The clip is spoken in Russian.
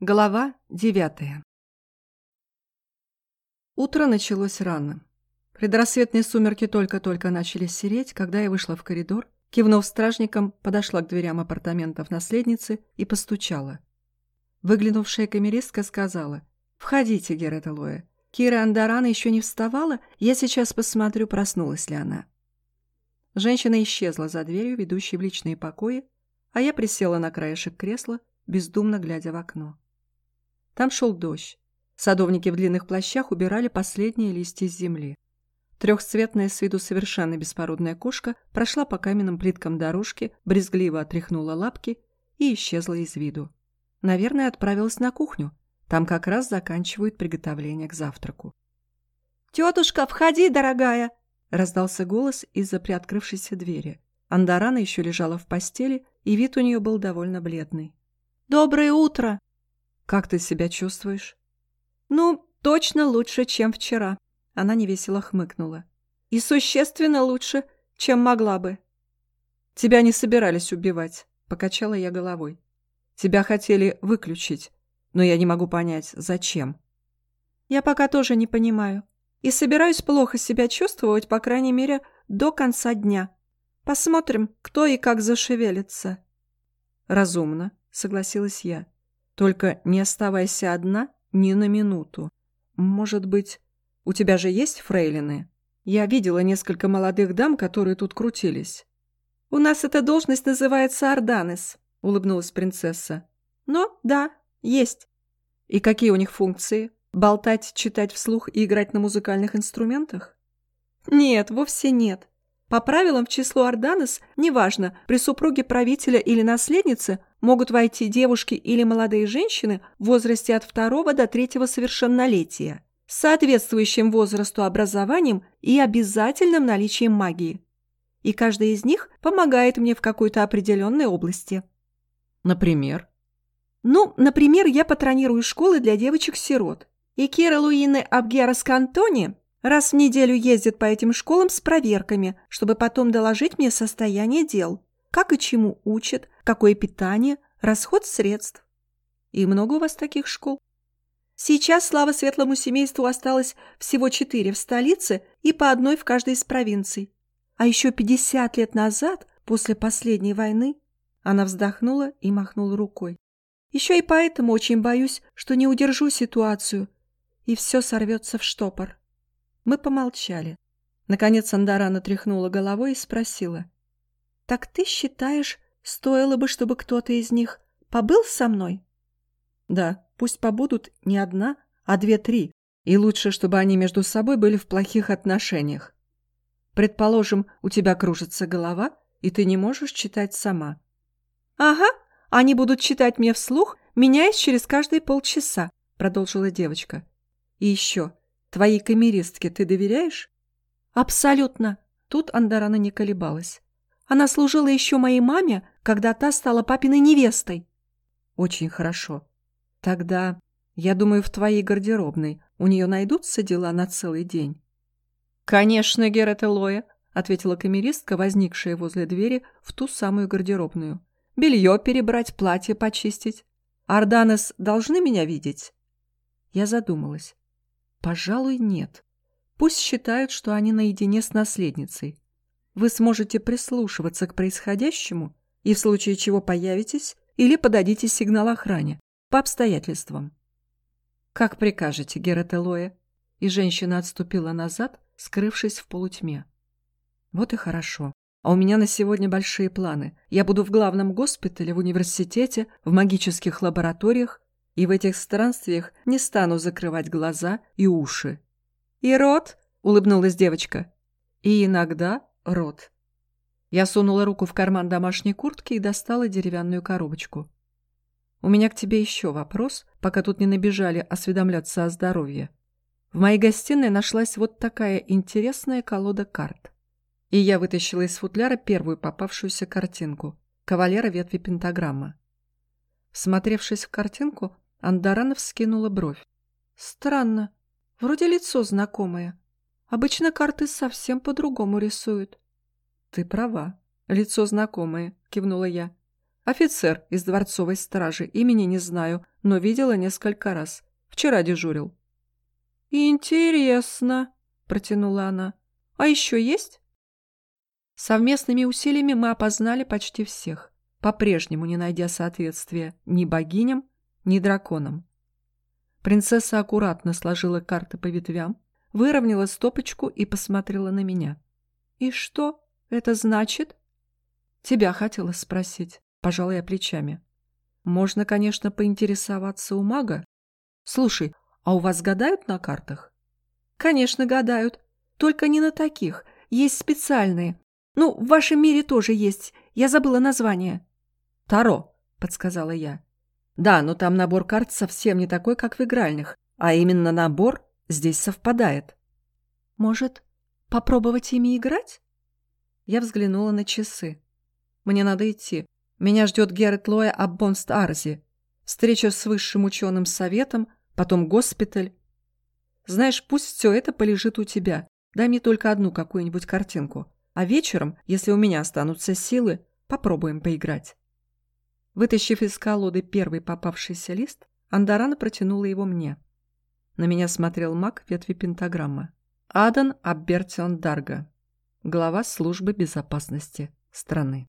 Глава девятая Утро началось рано. Предрассветные сумерки только-только начали сереть, когда я вышла в коридор, кивнув стражником, подошла к дверям апартаментов наследницы и постучала. Выглянувшая камеристка сказала, «Входите, Герета Лоя. Кира Андарана еще не вставала, я сейчас посмотрю, проснулась ли она». Женщина исчезла за дверью, ведущей в личные покои, а я присела на краешек кресла, бездумно глядя в окно. Там шел дождь. Садовники в длинных плащах убирали последние листья с земли. Трехцветная с виду совершенно беспородная кошка прошла по каменным плиткам дорожки, брезгливо отряхнула лапки и исчезла из виду. Наверное, отправилась на кухню. Там как раз заканчивают приготовление к завтраку. «Тетушка, входи, дорогая!» — раздался голос из-за приоткрывшейся двери. Андарана еще лежала в постели, и вид у нее был довольно бледный. «Доброе утро!» «Как ты себя чувствуешь?» «Ну, точно лучше, чем вчера», — она невесело хмыкнула. «И существенно лучше, чем могла бы». «Тебя не собирались убивать», — покачала я головой. «Тебя хотели выключить, но я не могу понять, зачем». «Я пока тоже не понимаю. И собираюсь плохо себя чувствовать, по крайней мере, до конца дня. Посмотрим, кто и как зашевелится». «Разумно», — согласилась я. Только не оставайся одна ни на минуту. Может быть, у тебя же есть фрейлины? Я видела несколько молодых дам, которые тут крутились. У нас эта должность называется Арданес, улыбнулась принцесса. Но да, есть. И какие у них функции? Болтать, читать вслух и играть на музыкальных инструментах? Нет, вовсе нет. По правилам в число Арданес, неважно, при супруге правителя или наследнице, могут войти девушки или молодые женщины в возрасте от второго до третьего совершеннолетия с соответствующим возрасту образованием и обязательным наличием магии. И каждая из них помогает мне в какой-то определенной области. Например? Ну, например, я патронирую школы для девочек-сирот. И Кира Луины Абгерас Кантони раз в неделю ездит по этим школам с проверками, чтобы потом доложить мне состояние дел как и чему учат, какое питание, расход средств. И много у вас таких школ? Сейчас, слава светлому семейству, осталось всего четыре в столице и по одной в каждой из провинций. А еще пятьдесят лет назад, после последней войны, она вздохнула и махнула рукой. Еще и поэтому очень боюсь, что не удержу ситуацию, и все сорвется в штопор. Мы помолчали. Наконец Андарана тряхнула головой и спросила. «Так ты считаешь, стоило бы, чтобы кто-то из них побыл со мной?» «Да, пусть побудут не одна, а две-три, и лучше, чтобы они между собой были в плохих отношениях. Предположим, у тебя кружится голова, и ты не можешь читать сама». «Ага, они будут читать мне вслух, меняясь через каждые полчаса», — продолжила девочка. «И еще, твоей камеристке ты доверяешь?» «Абсолютно». Тут Андарана не колебалась. Она служила еще моей маме, когда та стала папиной невестой. Очень хорошо. Тогда, я думаю, в твоей гардеробной у нее найдутся дела на целый день. Конечно, Герет Элоя, ответила камеристка, возникшая возле двери в ту самую гардеробную. Белье перебрать, платье почистить. Арданес должны меня видеть? Я задумалась. Пожалуй, нет. Пусть считают, что они наедине с наследницей. Вы сможете прислушиваться к происходящему и в случае чего появитесь или подадите сигнал охране по обстоятельствам. «Как прикажете, Герателоя?» И женщина отступила назад, скрывшись в полутьме. «Вот и хорошо. А у меня на сегодня большие планы. Я буду в главном госпитале, в университете, в магических лабораториях, и в этих странствиях не стану закрывать глаза и уши». «И рот?» — улыбнулась девочка. «И иногда рот. Я сунула руку в карман домашней куртки и достала деревянную коробочку. «У меня к тебе еще вопрос, пока тут не набежали осведомляться о здоровье. В моей гостиной нашлась вот такая интересная колода карт. И я вытащила из футляра первую попавшуюся картинку – кавалера ветви пентаграмма. Смотревшись в картинку, Андаранов скинула бровь. «Странно. Вроде лицо знакомое. Обычно карты совсем по-другому рисуют. Ты права. Лицо знакомое, кивнула я. Офицер из дворцовой стражи, имени не знаю, но видела несколько раз. Вчера дежурил». «Интересно», — протянула она. «А еще есть?» Совместными усилиями мы опознали почти всех, по-прежнему не найдя соответствия ни богиням, ни драконам. Принцесса аккуратно сложила карты по ветвям, выровняла стопочку и посмотрела на меня. «И что это значит?» «Тебя хотела спросить», — пожала я плечами. «Можно, конечно, поинтересоваться у мага. Слушай, а у вас гадают на картах?» «Конечно, гадают. Только не на таких. Есть специальные. Ну, в вашем мире тоже есть. Я забыла название». «Таро», — подсказала я. «Да, но там набор карт совсем не такой, как в игральных, а именно набор здесь совпадает». «Может, попробовать ими играть?» Я взглянула на часы. «Мне надо идти. Меня ждет Геррит Лоя Аббонст Арзи. Встреча с высшим ученым советом, потом госпиталь. Знаешь, пусть все это полежит у тебя. Дай мне только одну какую-нибудь картинку. А вечером, если у меня останутся силы, попробуем поиграть». Вытащив из колоды первый попавшийся лист, Андарана протянула его мне. На меня смотрел маг ветви пентаграммы. Адан Аббертион Дарга, глава службы безопасности страны.